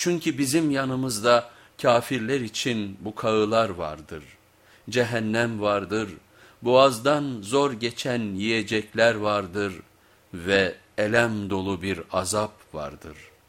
Çünkü bizim yanımızda kafirler için bu kağılar vardır. Cehennem vardır, boğazdan zor geçen yiyecekler vardır ve elem dolu bir azap vardır.''